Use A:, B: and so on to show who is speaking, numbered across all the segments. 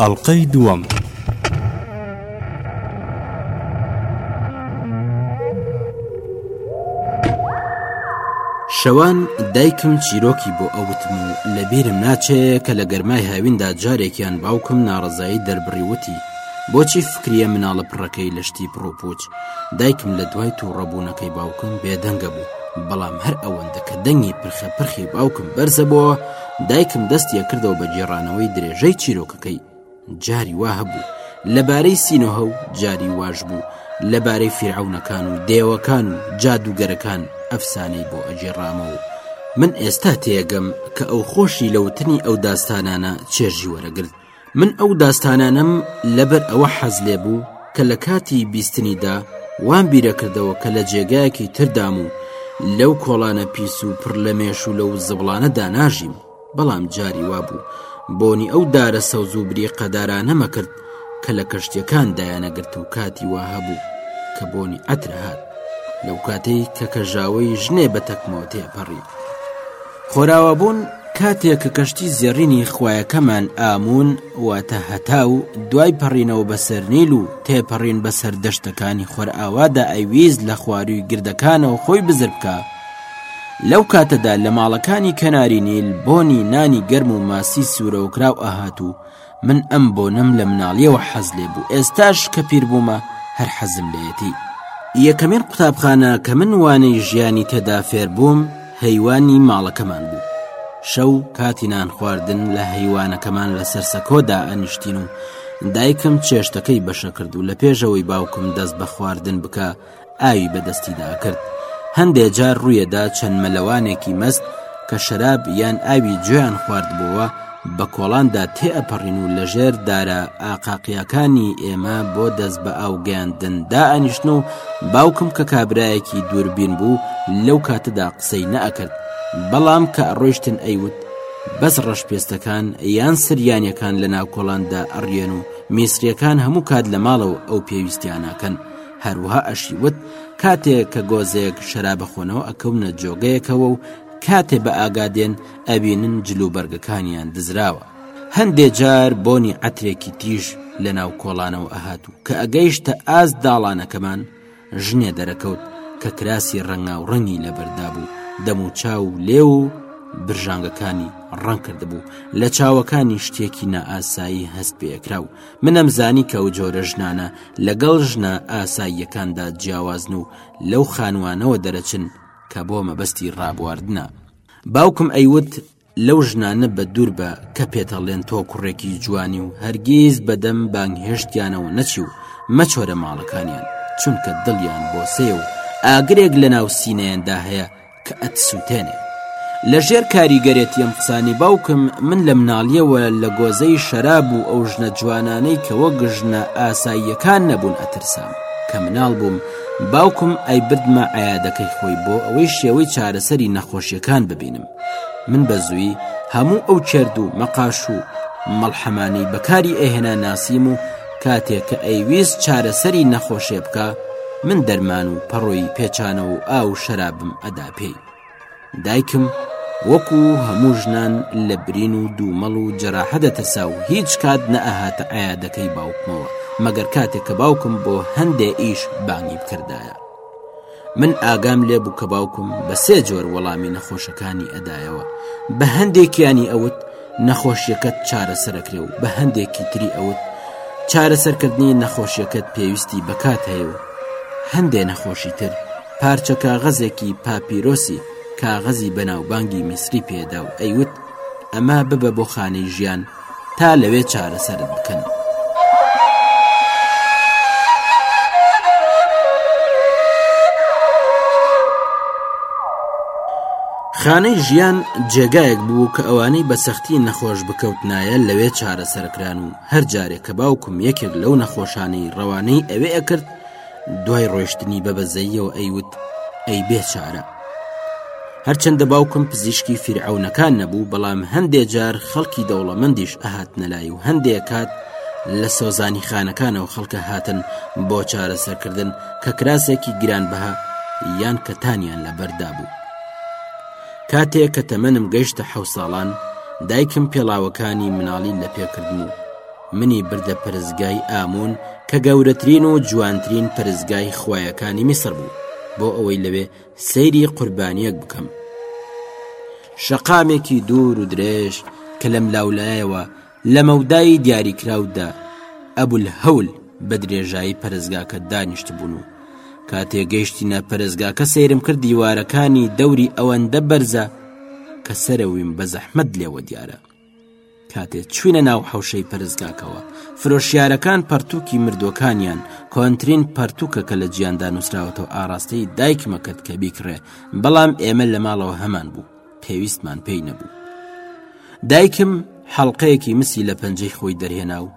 A: ئەڵقەی دووەم.
B: شەوان دایکم چیرۆکی بۆ ئەوتم و لە بیرم ناچێ کە لە گەرمای هاویندا جارێکیان باوکم ناڕزایی دەربڕیوتی بۆچی فکریە مناڵە پڕەکەی لەشتی پڕوپوچ دایکم لە دوای تووڕەبوونەکەی باوکم بێدەنگە بوو بەڵام هەر ئەوەندە کە دەنگی پرخە پرخی باوکم بەرزە بۆ دایکم دەست یەکردەوە بە جێڕانەوەی درێژەی چیرۆکەکەی جاری وا هەبوو لەبارەی سینۆهە و جاری واش بوو لەبارەی فیرعونەکان و دێوەکان و جادوگەرەکان ئەفسانەی بۆ ئەجێڕامە و من ئێستا تێگەم کە ئەو خۆشی لەوتنی ئەو داستانانە چێژی وەرەگرت من ئەو داستانانەم لەبەر ئەوە حەز لێ بوو کە لە کاتی بیستنیدا وام بیرەکردەوە کە لە جێگایەکی تردام و لەو کۆڵانە پیس و پڕ لە مێش و لەو زبڵانە داناژیم بەڵام جاری وابوو بۆنی ئەو دارە سەوز و بری قەدارانەمە کرد کە لە کەشتەکان دایانەگرت و کاتی وا هەبوو کە بۆنی ئەترهات لەو کاتەی کە کەژاوەی ژنێ بە تەکمەوە تێپەڕی خۆراوابوون، کاتێک کە کەشتی زێڕینی خوایەکەمان ئامون واتە هەتا و دوای پەڕینەوە بەسەر نیل و تێپەڕین بەسەر دەشتەکانی خۆرئاوادا ئەیویست لە خوارووی گردەکانەوە خۆی بزر بکە لەو کاتەدا لە ماڵەکانی کەناری نیل بۆنی نانی گەرم و ماسی سوورەوەکراو ئەهات و من ئەم بۆنەم لە مناڵیەوە حەز لێ بوو ئێستاش کە پیر بوومە هەر حەزم لێتی یەکەمین قوتابخانە کە من وانەی ژیانی تێدا فێر بووم هەیوانی ماڵەکەمان بوو شەو کاتی نان خواردن لە هەیوانەکەمان لە سەرسەکۆدا ئەنیشتین و دایکم چێشتەکەی بەشە کرد و لە پێشەوەی باوکم دەست بە خواردن بکە ئاوی بە دەستیدا ئەکرد، هەندێ جار ڕوویەدا چەند مەلەوانێکی مەست کە شەراب یان ئاوی جۆیان خواردبۆوە بە کۆڵاندا تێ ئەپەڕین و لە ژێر دارە ئاقاقیاکانی ئێمە بۆ دەست بە ئاو گەیاندن دائەنیشتن و باوکم کە کابرایەکی دووربین بوو لەو کاتەدا قسەی نەئەکرد بەڵام کە ئەڕۆیشتن ئەیوت بەس ڕەشپێستەکان یان سریانیەکان لە ناوکۆڵاندا ئەڕیێن و میسریەکان هەموو کات لە ماڵەوە ئەو پێویستیاناکەن هەروەها ئەشی وت کاتێک کە گۆزێک شەرابە خۆنەوە ئەکەونە جۆگەیەکەوە و کاتێ بە ئاگادێن ئەبینن جل و بەرگەکانیان دزراوە هەندێ جار بۆنی عەترێکی تیژ لە ناو کۆڵانەوە ئەهات و کە ئەگەیشتە ئاز داڵانەکەمان ژنێ دەرەکەوت کە کراسی ڕەنگا و ڕەنگی لەبەردا بوو دەموچا و لێ و برژانگەکانی ڕەنکرد بوو لە چاوەکانی شتێکی نائاسایی هەست پێکرا و من ئەمزانی کە ئەو جۆرە ژنانە لەگەڵ ژنە ئاساییەکاندا جیاوازن و لەو خانوانەوە دەرەچن کە بۆ مەبەستی ڕابواردنە باوکم ئەیوت لەو ژنانە بە دوور بە کە پێتەڵێن تۆ کوڕێکی جوانی و هەرگیز بەدەم بانگهێشتیانەوە نەچی و مەچۆرە ماڵەکانیان چونکە دڵیان بۆ سێ و ئاگرێک لە ناو سینەیاندا هەیە کە ئەتسوتێنێ. لە ژێر کاریگەرێتی ئەم قسانی باوکم من لە مناڵیەوە لە گۆزەی شەراب و ئەو ژنە جوانانەی کە وەک ژنە ئاساییەکان نەبوون ئەترسام، کە مناڵ بووم باوکم ئەیبردمە عەیادەکەی خۆی بۆ ئەوەی شێوەی چارەسەری نەخۆشیەکان ببینم، من بە زووی هەموو ئەو کێرد و مەقاش و مەڵحەمانەی بەکاری ئەهێنا ناسیم و کاتێ کە ئەیویست چارەسەری نەخۆشێ بکا من دەرمان و پەڕۆی پێچانە و ئاو شەرابم ئەدا پێی دایکم وەکو هەموو ژنان لە برین و دوومەڵ و جەراحە دەترسا و هیچ کات نەئەهاتە ئایادەکەی باوکمەوە مەگەر کاتێک کە باوکم بۆ هەندێ ئیش بانگی بکردایە من ئاگام لێبوو کە باوکم بە سێ جۆر وەڵامی نەخۆشەکانی ئەدایەوە بە هەندێکیانی ئەوت نەخۆشیەکەت چارەسەرەکرێ و بە هەندێکی تری ئەوت چارەسەرکردنی نەخۆشیەکەت پێویستی بەکات هەیە و هەندێ نەخۆشی تر پارچە کاغەزێکی پاپیرۆسی کاغەزی بەناوبانگی میسری پێدا و ئەیوت ئەمە ببە بۆ خانەی ژیان تا لەوێ چارەسەرت بکەن. خانەی ژیان جێگایەک بوو کە ئەوانەی بە سەختی نەخۆش بکەوتنایە لەوێ چارەسەرکران و هەر جارێک کە باوکم یەکێک لەو نەخۆشانەی ڕەوانەی ئەوێ ئەکرد دوای ڕۆشتنی بە بەزەییەوە ئەیوت ئەی بێچارە هەرچەندە باوکم پزیشکی فیرعونەکان نەبوو بەڵام هەندێ جار خەڵکی دەوڵەمەندیش ئەهات نەلای و هەندێ کات لە سۆزانی خانەکانەوە خەڵکە هاتن بۆ چارەسەرکردن کە کراسێکی گران بەها یان کەتانیان لە بەردا بوو کاتێک کە تەمەنم گەشتە حەو ساڵان دایکم پێڵاوەکانی مناڵی لە پێکردن و منی بردە پەرستگای ئامون کە گەورەترین و جوانترین پەرستگای خویەکانی میسر بوو بۆ ئەوەی لەوێ سەیری قوربانیەک بکەم شەقامێکی دوور و درێژ کە لەم لاولایەوە لە مەودای دیاریکراودا ئەبول هەول بە درێژایی پەرزگاکە دانیشت بوون و کاتێ گەیشتی ناپەرزگاکە سەیرم کرد دیوارەکانی دەوری ئەوەندە بەرزە کە سەرەویم بە زەحمەت لێوە دیارە کاتێ چوینە ناو حوشەی پەرستگاکەوە فرۆشیارەکان پەرتووکی مردوەکانیان کۆنترین پەرتووکە کە لە جیاندا نووسراوەتەوە ئاراستەی دایکمە کرد کە بیکڕێ بەڵام ئێمە لە ماڵەوە هەمان بوو پێویستمان پێی نەبوو دایکم حەڵلقەیەکی مسی لە پەنجەی خۆی دەرهێنا و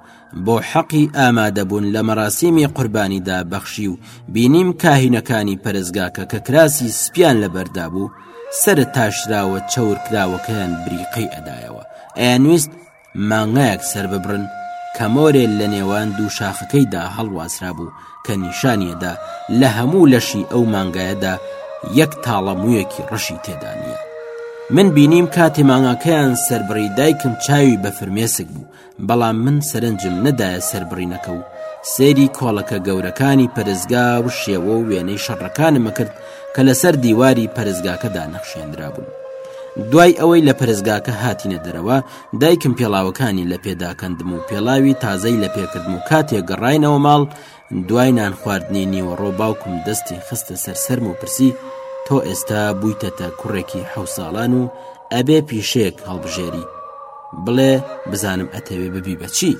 B: بۆ حەقی ئامادەبوون لە مەراسیمی قوربانیدا بەخشی و بینیم کاهینەکانی پەرستگاکە کە کراسی سپیان لەبەردا بوو سرە تاشراوە چەورکراوەکەیان بریقەی ئەدایەوە ئەیانویست مانگایەک سەر ببڕن کە مۆرێل لە نێوان دوو شاخەکەیدا هەڵواسرا بوو کە نیشانیەدا لە هەموو لەشی ئەو مانگایەدا یەک تاڵە مویەکی ڕەشی تێدانە من بینیم کاتێ مانگاکەیان سربڕی دایکم چاوی بە فرمێسک بوو بەڵام من سەرنجم نەدایە سەربڕینەکە و سەیری کۆڵەکە گەورەکانی پەرستگا و شێوە و وێنەی شەڕەکانم ئەکرد کە لەسەر دیواری پەرستگاکەدا نەخشێنرابوون. دوای ئەوەی لە پەرستگاکە هاتینە دەرەوە دایکم پێڵاوەکانی لە پێداکەندم و پێڵاوی تازەی لە پێکردم و کاتێک گەڕاینەوە ماڵ دوای نانخواردنی نیوەڕۆ باوکم دەستی خستە سەر سەرم و پرسی تۆ ئێستا بوویتەتە کوڕێکی حەو ساڵان و ئەبێ پیشەیەک هەڵبژێری بڵێ بزانم ئەتەوێ ببی بەچی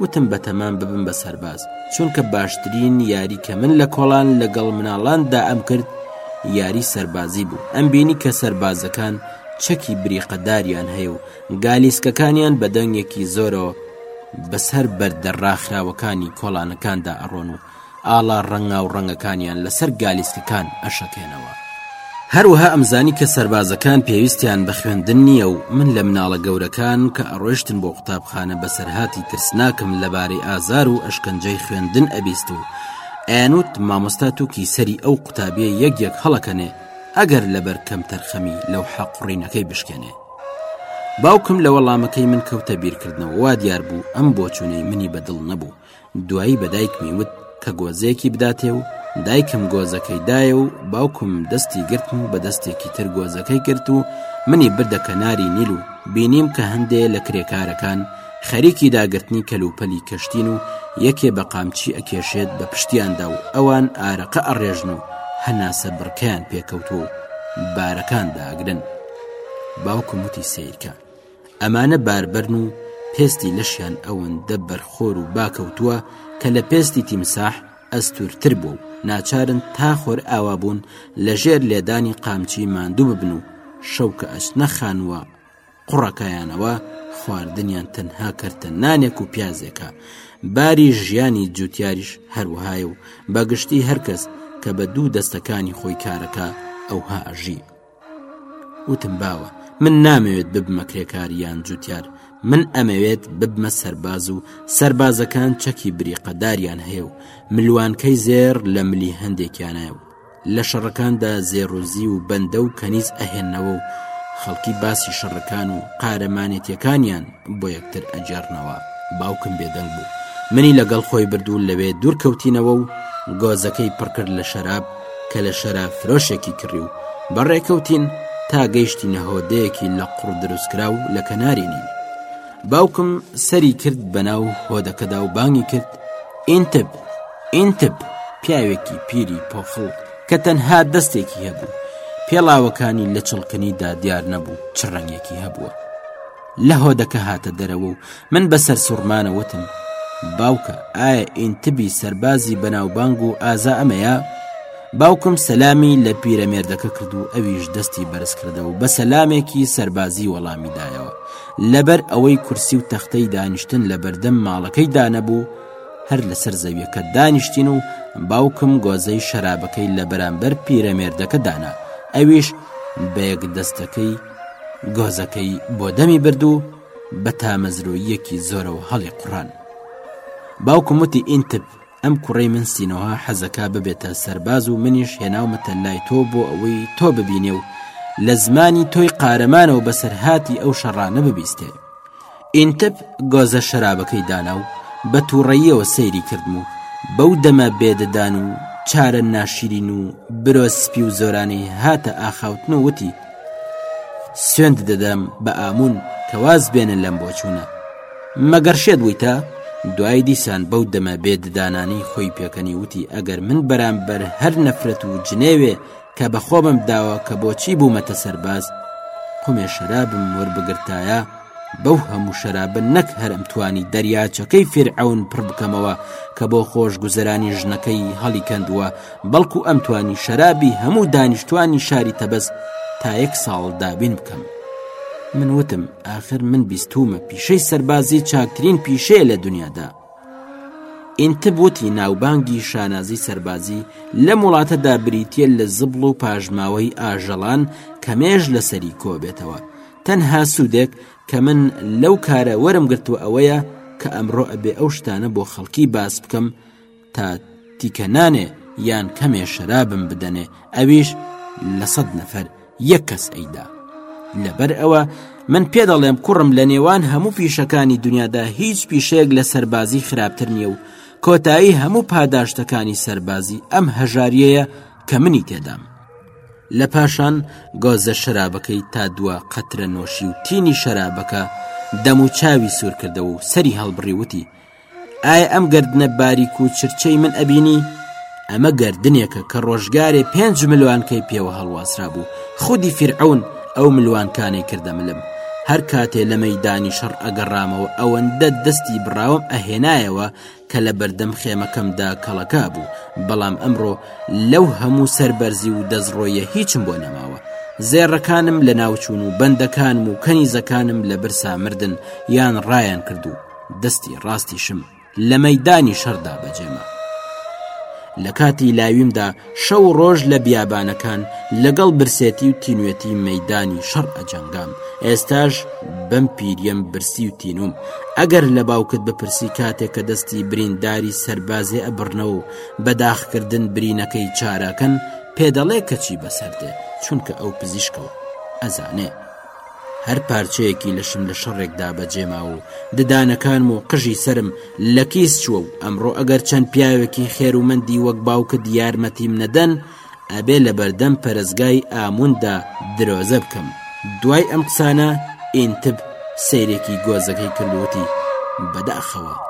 B: وتم بەتەمان ببم بە سەرباز چونکە باشترین یاری کە من لە کۆڵان لەگەڵ مناڵاندا ئەم کرد یاری سەربازی بوو ئەم بینی کە سەربازەکان چەکی بریقەداریان هەیە و گالیسکەکانیان بە دەنگێکی زۆرەوە بەسەر بەردە ڕاخراوەکانی کۆڵانەکاندا ئەڕۆن و ئاڵا ڕەنگا و ڕەنگەکانیان لەسەر گالیسکەکان ئەشەکێنەوە. هەروەها ئەمزانی کە سەربازەکان پێویستیان بە خوێندن نییە و من لە مناڵە گەورەکان کە ئەڕۆشتن بۆ قوتابخانە بەسەرهاتی ترسناکم لەبارەی ئازار و ئەشکەنجەی خوێندن ئەبیست و ئەیانوت مامۆستا تووکی سەری ئەو قوتابیە یەک یەک هەڵەکەنێ ئەگەر لەبەر کەمتەرخەمی لەوحە قوڕینەکەی بشکێنێ. باوکم لە وەڵامەکەی من کەوتە بیرکردنەوە وا دیار بوو ئەم بۆچوونەی منی بەدڵ نەبوو دوایی بە دایکمی وت کە گۆزەیەکی بداتێ و دایکم گۆزەکەی دایە و باوکم دەستی گرتم و بە دەستێکی تر گۆزەکەی گرت و منی بردە کەناری نیل و بینیم کە هەندێ لە کرێکارەکان خەریکی داگرتنی کەلوپەلی کەشتین و یەکێ بە قامچی ئەکێشێت بە پشتیاندا و ئەوان ئارەقە ئەڕێژن و هەناسە بڕکەیان پێکەوتوو و بارەکان داگرن. باوکم وتی سیرکە ئەمانە باربەرن و پێستی لەشیان ئەوەندە بەرخۆر و باکەوتووە کە لە پێستی تیمساح ئەستورتر بوو و ناچارن تا خۆر ئاوا بوون لە ژێر لێدانی قامچی ماندوو ببن و شەو کە ئەچنە خانووە قڕەکەیانەوە خواردنیان تەنها کەرتە نانێک و پیازێکە باری ژیانی جوتیاریش هەروەهای و بەگشتی هەرکەس کە بە دوو دەستەکانی خۆی کارەکە ئەوها ئەژی وتم باوە من نامەوێت ببمە کرێکار یان جوتیار من ئەمەوێت ببمە سەرباز و سەربازەکان چەکی بریقەداریان هەیە و ملوانکەی زێر لە ملی هەندێکیانە و لە شەڕەکاندا زێڕوزی و بەندە و کەنیز ئەهێنەوە و خەڵکی باسی شەڕەکان و قارەمانێتیەکانیان بۆ یەکتر ئەگێڕنەوە باوکم بێدەنگ بوو منی لەگەڵ خۆی بردوو لەوێ دوورکەوتینەوە و گۆزەکەی پڕکرد لە شەراب کە لە شەرا فرۆشێکی کڕی و بەڕێکەوتین تا گەیشتی نەهۆدەیەکی لە قڕ دروستکرا و لە کەناری نین باوکم سەری کرد بەناو هۆدەکەدا و بانگی کرد ئینتب ئینتب پیاوێکی پیری پۆخڵ کە تەنها دەستێکی هەبوو پێڵاوەکانی لە چڵکنیدا دیار نەبوو چ ڕەنگێکی هەبووە لە هۆدەکە هاتە دەرەوە و من بە سەرسوڕمانە وتم، باوکە، ئایا ئینتبی سەربازی بەناوبانگ و ئازا ئەمەیە؟ باوکم سەلامی لە پیرەمێردەکە کرد و ئەویش دەستی بەرز کردەوە و بە سەلامێکی سەربازی وەڵامی دایەوە، لەبەر ئەوەی کورسی و تەختەی دانیشتن لە بەردەم ماڵەکەی دانەبوو، هەر لەسەر زەویەکە دانیشتین و باوکم گۆزەی شەرابەکەی لە بەرامبەر پیرەمێردەکە دانا، ئەویش بە یەک دەستەکەی. گۆزەکەی بۆ دەمی برد و بە تامەزرۆییەکی زۆرەوە هەڵی قڕان باوکم وتی ئینتب ئەم کوڕی من سینەوە حەزەکە ببێتە سەرباز و منیش هێناومەتە لای تۆ بۆ ئەوەی تۆ ببینێ و لە زمانی تۆی قارەمانەوە بەسەرهاتی ئەو شەڕانە ببیستێ ئینتب گۆزە شەرابەکەی دانا و بە تووڕەییەوە سەیری کردم و بەو دەمە بێددان و چارە ناشیرین و برۆ سپی و زۆرانەی هاتە ئاخاوتن و وتی سوێند دەدەم بە ئامون کە واز بێنە لەم بۆچوونە مەگەر شێت بوویتە دوای دیسان بەو دەمە بێددانانی خۆی پێکەنی وتی ئەگەر من بەرامبەر هەر نەفرەت و جنێوێ کە بە خۆمم داوە کە بۆچی بوومەتە سەرباز قمێ شەرابم وەربگرتایە بەو هەموو شەرابن نەک هەرم توانی دەریاچەکەی فرعون پڕ بکەمەوە کە بۆ خۆش گوزەرانی ژنەکەی هەڵی کەندووە بەڵکو ئەم توانی شەرابی هەموو دانیشتوانی شاری تەبەز تا یەک ساڵ دابین بکەم من وتم ئاخر من بیستومە پیشەی سەربازی چاکترین پیشەیە لە دنیادا ئینتب وتی ناوبانگی شانازی سەربازی لەم وڵاتەدا بریتە لە زبڵ و پاژماوەی ئاژەڵان کە مێژ لەسەری کۆبێتەوە تەنها سوودێک کە من لەو کارە وەرم گرتووە ئەوەیە کە ئەمڕۆ ئەبێ ئەو شتانە بۆ خەڵکی باس بکەم تا تیکە نانێ یان کەمێ شەرابم بدەنێ ئەویش لە سەد نەفەر یەک کەس ئەیدا لەبەر ئەوە من پێ دەڵێم کوڕم لە نێوان هەموو پیشەکانی دنیادا هیچ پیشەیەک لە سەربازی خراپتر نییە و کۆتایی هەموو پاداشتەکانی سەربازی ئەم هەژاریەیە کە منی تێدام لە پاشان گۆزە شەرابەکەی تا دووە قەترە نۆشی و تینی شەرابەکە دەم و چاوی سوور کردەوە و سەری هەڵبڕی وتی ئایا ئەم گەردنە باریک و چرچەی من ئەبینی؟ ئەمە گەردنێکە کە ڕۆژگارێ پێنج ملوانکەی پێوە هەڵواسرا بوو خودی فیرعون ئەو ملوانکانەی کردە ملم هەر کاتێ لە مەدانی شەڕ ئەگەڕامەوە ئەوەندە دەستی بڕاوم ئەهێنایەوە کە لە بەردەم خێمەکەمدا کەڵەکە بوو بەڵام ئەمڕۆ لەو هەموو سەربەرزی و دەستڕۆیە هیچم بۆ نەماوە زێڕەکانم لە ناوچوون و بەندەکانم و کەنیزەکانم لە برسا مردن یان ڕایان کردوو دەستی ڕاستیشم لە مەیدانی شەردا بەجێما لە کاتی لاویمدا شەو ڕۆژ لە بیابانەکان لەگەڵ برسێتی و تینوێتی مەدانی شەڕ ئەجەنگام ئێستاش بەم پیریەم برسی و تینوم ئەگەر لە باوکت بپرسی کاتێک کە دەستی برینداری سەربازێ ئەبڕنەوە و بەداخکردن برینەکەی چاراکەن پێدەڵێ کەچی بەسەردێ چونکە ئەو پزیشکەوە ئەزانێ هەر پارچەیەکی لەشم لە شەڕێکدا بەجێماوە و ددانەکانم و قژی سەرم لە کیس چووە و ئەمڕۆ ئەگەر چەند پیاوێکی خێرومەندی وەک باوکت یارمەتیم نەدەن ئەبێ لە بەردەم پەرستگای ئامووندا درۆزە بکەم دوای ئەم قسانە ئینتب سەیرێکی گۆزەکەی کردووتی بەداخەوە.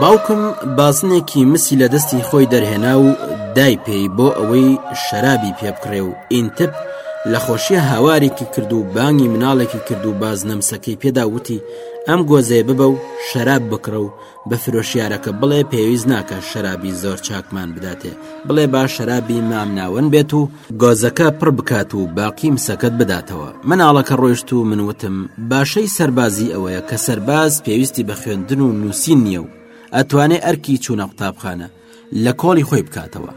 B: باوکم بازنێکی مسی لە دەستی خۆی دەرهێنا و دای پێی بۆ ئەوەی شەرابی پێ بکڕێ و ئینتب لە خۆشیە هاوارێکی کرد و بانگی مناڵێکی کرد و بازنەمسەکەی پێدا وتی ئەم گۆزەیە ببە و شەراب بکڕە و بە فرۆشیارەکە بڵێ پێویست ناکا شەرابی زۆر چاکمان بداتێ بڵێ با شەرابی مامناوەن بێت و گۆزەکە پڕ بکات و باقی مسەکەت بداتەوە مناڵەکە ڕۆیشت و من وتم باشەی سەربازی ئەوەیە کە سەرباز پێویستی بە خوێندن و نووسین نییە و ئەتوانێ ئەرکی چوونە قوتابخانە لە کۆڵی خۆی بکاتەوە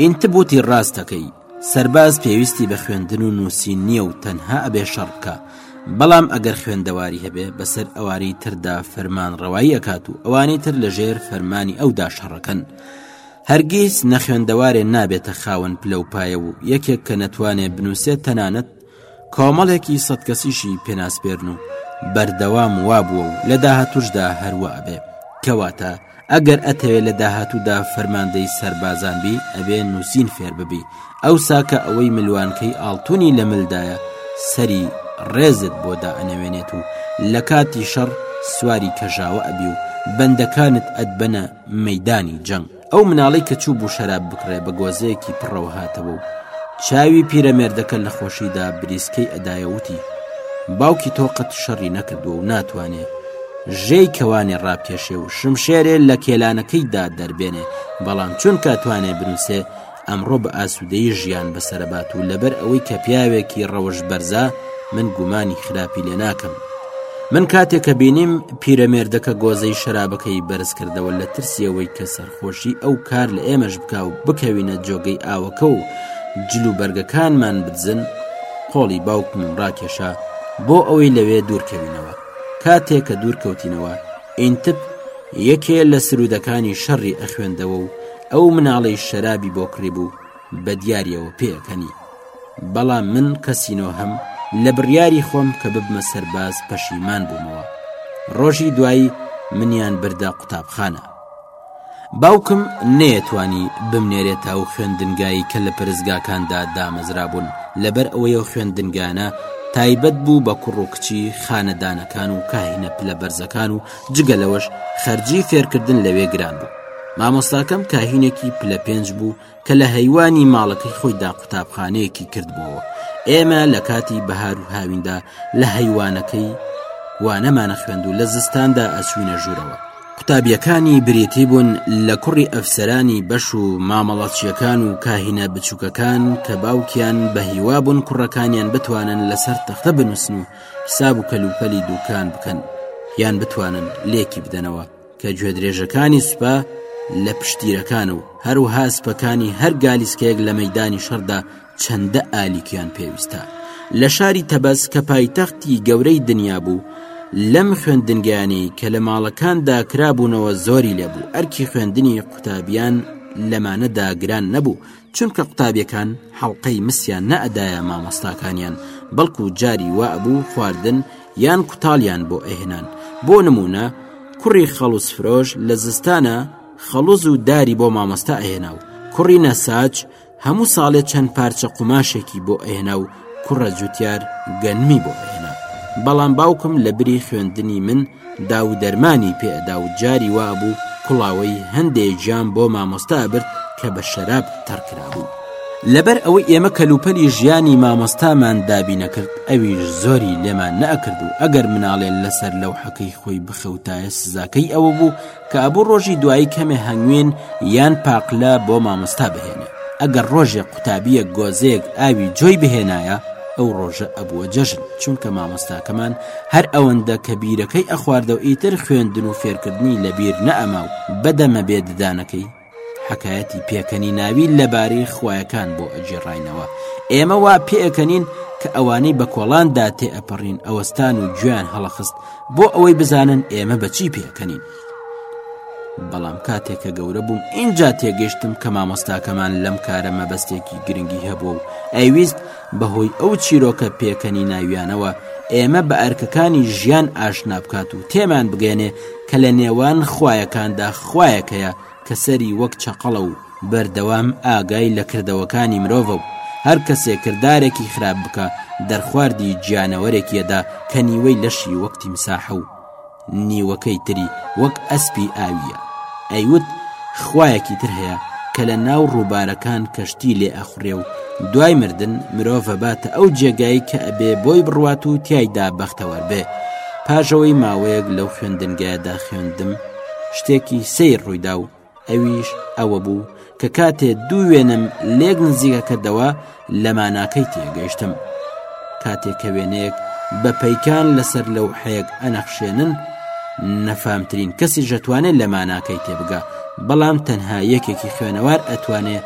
B: ئینتب وتی ڕاست دەکەی سەرباز پێویستی بە خوێندن و نووسین نییە و تەنها ئەبێ شەڕ بکە بەڵام ئەگەر خوێندەواری هەبێ بەسەر ئەوانی تردا فەرمان ڕەوایی ئەکات و ئەوانی تر لە ژێر فەرمانی ئەودا شەڕەکەن هەرگیز نەخوێندەوارێ نابێتە خاوەن پلە و پایە و یەکێک کە نەتوانێ بنووسێت تەنانەت کۆمەڵێکی سەد کەسیشی پێناسپێرن و بەردەوام وابووە و لە داهاتوشدا هەروە ئەبێ کەواتە ئەگەر ئەتەوێ لە داهاتوودا فەرماندەی سەربازان بی ئەبێ نووسین فێر ببی ئەوسا کە ئەوەی ملوانکەی ئاڵتونی لە ملدایە سەری ڕێزت بۆ دائەنەوێنێت و لە کاتی شەڕ سواری کەژاوە ئەبی و بەندەکانت ئەتبەنە مەدانی جەنگ ئەو مناڵەی کە چوو بوو شەراب بکڕێ بە گۆزەیەکی پڕەوە هاتەوە و چاوی پیرەمێردەکە لە خۆشیدا بریسکەی ئەدایە وتی باوکی تۆ قەت شەڕی نەکردووە و ناتوانێ ژێی کەوانێ ڕابکێشێ و شمشێرێ لە کێلانەکەی دا دەربێنێ، بەڵام چونکە ئەتوانێ بنووسێ، ئەمڕۆ بە ئاسوودەیی ژیان بەسەرەبات و لەبەر ئەوەی کە پیاوێکی ڕەوشت بەرزە، من گومانی خراپی لێ ناکەم. من کاتێ کە بینیم پیرەمێردەکە گۆزەی شەرابەکەی بەرز کردەوە لە ترسی ئەوەی کە سەرخۆشی ئەو کار لە ئێمەش بکا و بکەوینە جۆگەی ئاوەکە و جلوبەرگەکانمان بدزن، قۆڵی باوکمم ڕاکێشا بۆ ئەوەی لەوێ دوور کەوینەوە. کاتێ کە دوور کەوتینەوە ئینتب یەکێ لە سرودەکانی شەڕی ئەخوێندەوە و ئەو مناڵەی شەرابی بۆ کڕی بوو بە دیارەوە پێەکەنی بەڵام من کەسینۆ هەم لە بڕیاری خۆم کە ببمە سەرباز پەشیمان بوومەوە ڕۆژی دوایی منیان بردە قوتابخانە باوکم نەیەتوانی بمنێرێ تا ئەو خوێندنگایەی کە لە پەرستگاکاندا دامەزرابوون، لەبەر ئەوەی ئەو خوێندنگانە تایبەت بوو بە کوڕ و کچی خانەدانەکان و کاهینە پلە بەرزەکان و جگە لەوەش خەرجی فێرکردن لەوێ گران بوو. مامۆستاکەم کاهینێکی پلە پێنج بوو، کە لە هەیوانی ماڵەکەی خۆیدا قوتابخانەیەکی کردبووەوە ئێمە لە کاتی بەهار و هاویندا لە هەیوانەکەی وانەمانە خوێند و لە زستاندا ئەچوینە ژوورەوە قوتابیەکانی بریتی بوون لە کوڕی ئەفسەرانی بەش و مامەڵەچیەکان و کاهینە بچووکەکان کە باوکیان بە هیوا بوون کوڕەکانیان بتوانن لەسەر تەختە بنووسن و حساب و کەلوپەلی دووکان بکەن یان بتوانن لێکی بدەنەوە کە گوێدرێژەکانی سوپا لە پشتگیرەکان و هەروها سپەکانی هەر گالیسکەیەک لە مەدانی شەردا چەندە ئالیکیان پێویستە لە شاری تەبەس کە پایتەختی گەورەی دنیا بوو لەم خوێندنگانی کە لە ماڵەکاندا کرابوونەوە زۆری لێبوو ئەرکی خوێندنی قوتابیان لەمانەدا گران نەبوو چونکە قوتابیەکان حەڵقەی مسیان نەئەدایە مامۆستاکانیان بەڵکو جاری وا ئەبوو خواردن یان کوتاڵیان بۆ ئەهێنان بۆ نمونە کوڕی خەڵوز فرۆش لە زستانە خەڵوز و داری بۆ مامۆستا ئەهێنا و کوڕی نەساج هەموو ساڵێ چەند پارچە قوماشێکی بۆ ئەهێنا و کوڕە جوتیار گەنمی بۆ ئەهێنا بەڵام باوکم لە بری خوێندنی من دا و دەرمانی پێدا و جاری وابوو کوڵاوەی هەندێک جام بۆ مامۆستا برد کە بە شەراب تەڕکرابوو لەبەر ئەوەی ئێمە کەلوپەلی ژیانی مامۆستامان دابی نەکرد ئەویش زۆری لێمان نەکرد و ئەگەر مناڵێن لەسەر لەو حەکەی خۆی بخەوتایە سزاکەی ئەوە بوو کە ئەبوو ڕۆژی دوایی کەمێ هەنگوین یان پاقلە بۆ مامۆستا بهێنێ، ئەگەر ڕۆژێ قوتابییەک گۆزەیەک ئاوی جۆی بهێنایە، ئەو ڕۆژە ئەبووە جەژن، چونکە مامۆستاکەمان هەر ئەوەندە کە بیرەکەی ئەخواردەو ئیتر خوێندن و فێرکردنی لە بیر نەئەما و بە دەمە بێ ددانەکەی، حەکایەتی پێکەنیناوی لەبارەی خویەکان بۆ ئەگێڕاینەوە ئێمە وا پێکەنین کە ئەوانەی بە کۆڵاندا تێ ئەپەڕین ئەوەستان و گوێیان هەڵەخست بۆ ئەوەی بزانن ئێمە بەچی پێکەنین بەڵام کاتێک کە گەورە بووم ئینجا تێگەشتم کە مامۆستاکەمان لەم کارە مەبەستێکی گرنگی هەبوو و ئەیویست بەهۆی ئەو چیرۆکە پێکەنی ناویانەوە ئێمە بە ئەرکەکانی ژیان ئاشنا بکات و تێمان بگەێنێ کە لە نێوان خوایەکاندا خوایەک هەیە کە سەری وەک چەقەڵە و بەردەوام ئاگای لە کردەوەکانی مرۆڤە و هەر کەسێ کردارێکی خراپ بکا دەرخواردی گیانەوەرێکیەدا کە نیوەی لەشی وەک تیمساحە و نیوەکەی تری وەک ئەسپی ئاوییە ئەیوت خوایەکی تر هەیە کە لە ناو ڕووبارەکان کەشتی لێ ئەخورێ و دوای مردن مرۆڤە باتە ئەو جێگای کە ئەبێ بۆی بڕوات و تایدا بەختەوەر بێ پاش ئەوەی ماوەیەک لەو خوێندنگایەدا خوێندم شتێکی سیر ڕوویدا و ئەویش ئەوە بوو کە کاتێ دوو وێنەم لێک نزیکە کردەوە لە ماناکەی تێگەیشتم کاتێک کە وێنەیەک بە پەیکان لەسەر لەو حەیەک ئەنەخشێنن نەفامترین کەسی ژەتوانێت لە ماناکەی تێبگا بەڵام تەنها یەکێکی خوێنەوار ئەتوانێت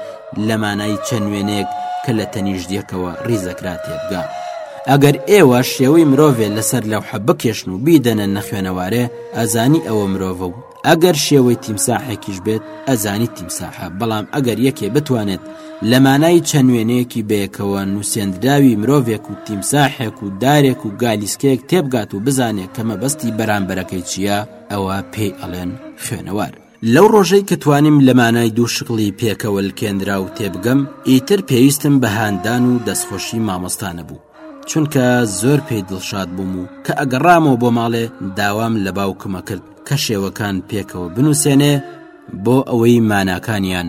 B: لە مانایی چەند وێنەیەک کە لە تەنیژدیەکەوە ڕیزەکرا تێبگا. ئەگەر ئێوە شێوەی مرۆڤێ لەسەر لەوحە بکێشن و بیدەنە نەخوێنەوارێ ئەزانی ئەوە مرۆڤە و ئەگەر شێوەی تیمساحێکیش بێت ئەزانی تیمساحە بەڵام ئەگەر یەکێ بتوانێت لە مانای چەند وێنەیەکی بەیەکەوە نووسێندراوی مرۆڤێک و تیمساحێک و دارێک و گالیسکەیەک تێبگات و بزانێ کە مەبەستی بەرامبەرەکەی چییە ئەوە پێی ئەڵێن خوێنەوار. لەو ڕۆژەی کە توانیم لە مانای دوو شکڵی پێکەوە لکێنراو تێبگەم ئیتر پێویستم بە هاندان و دەستخۆشی مامۆستانە بوو چونکە زۆر پێی دڵشاد بووم و کە ئەگەڕامەوە بۆ ماڵێ داوام لە باوکمە کرد کە شێوەکان پێکەوە بنووسێنێ بۆ ئەوەی ماناکانیان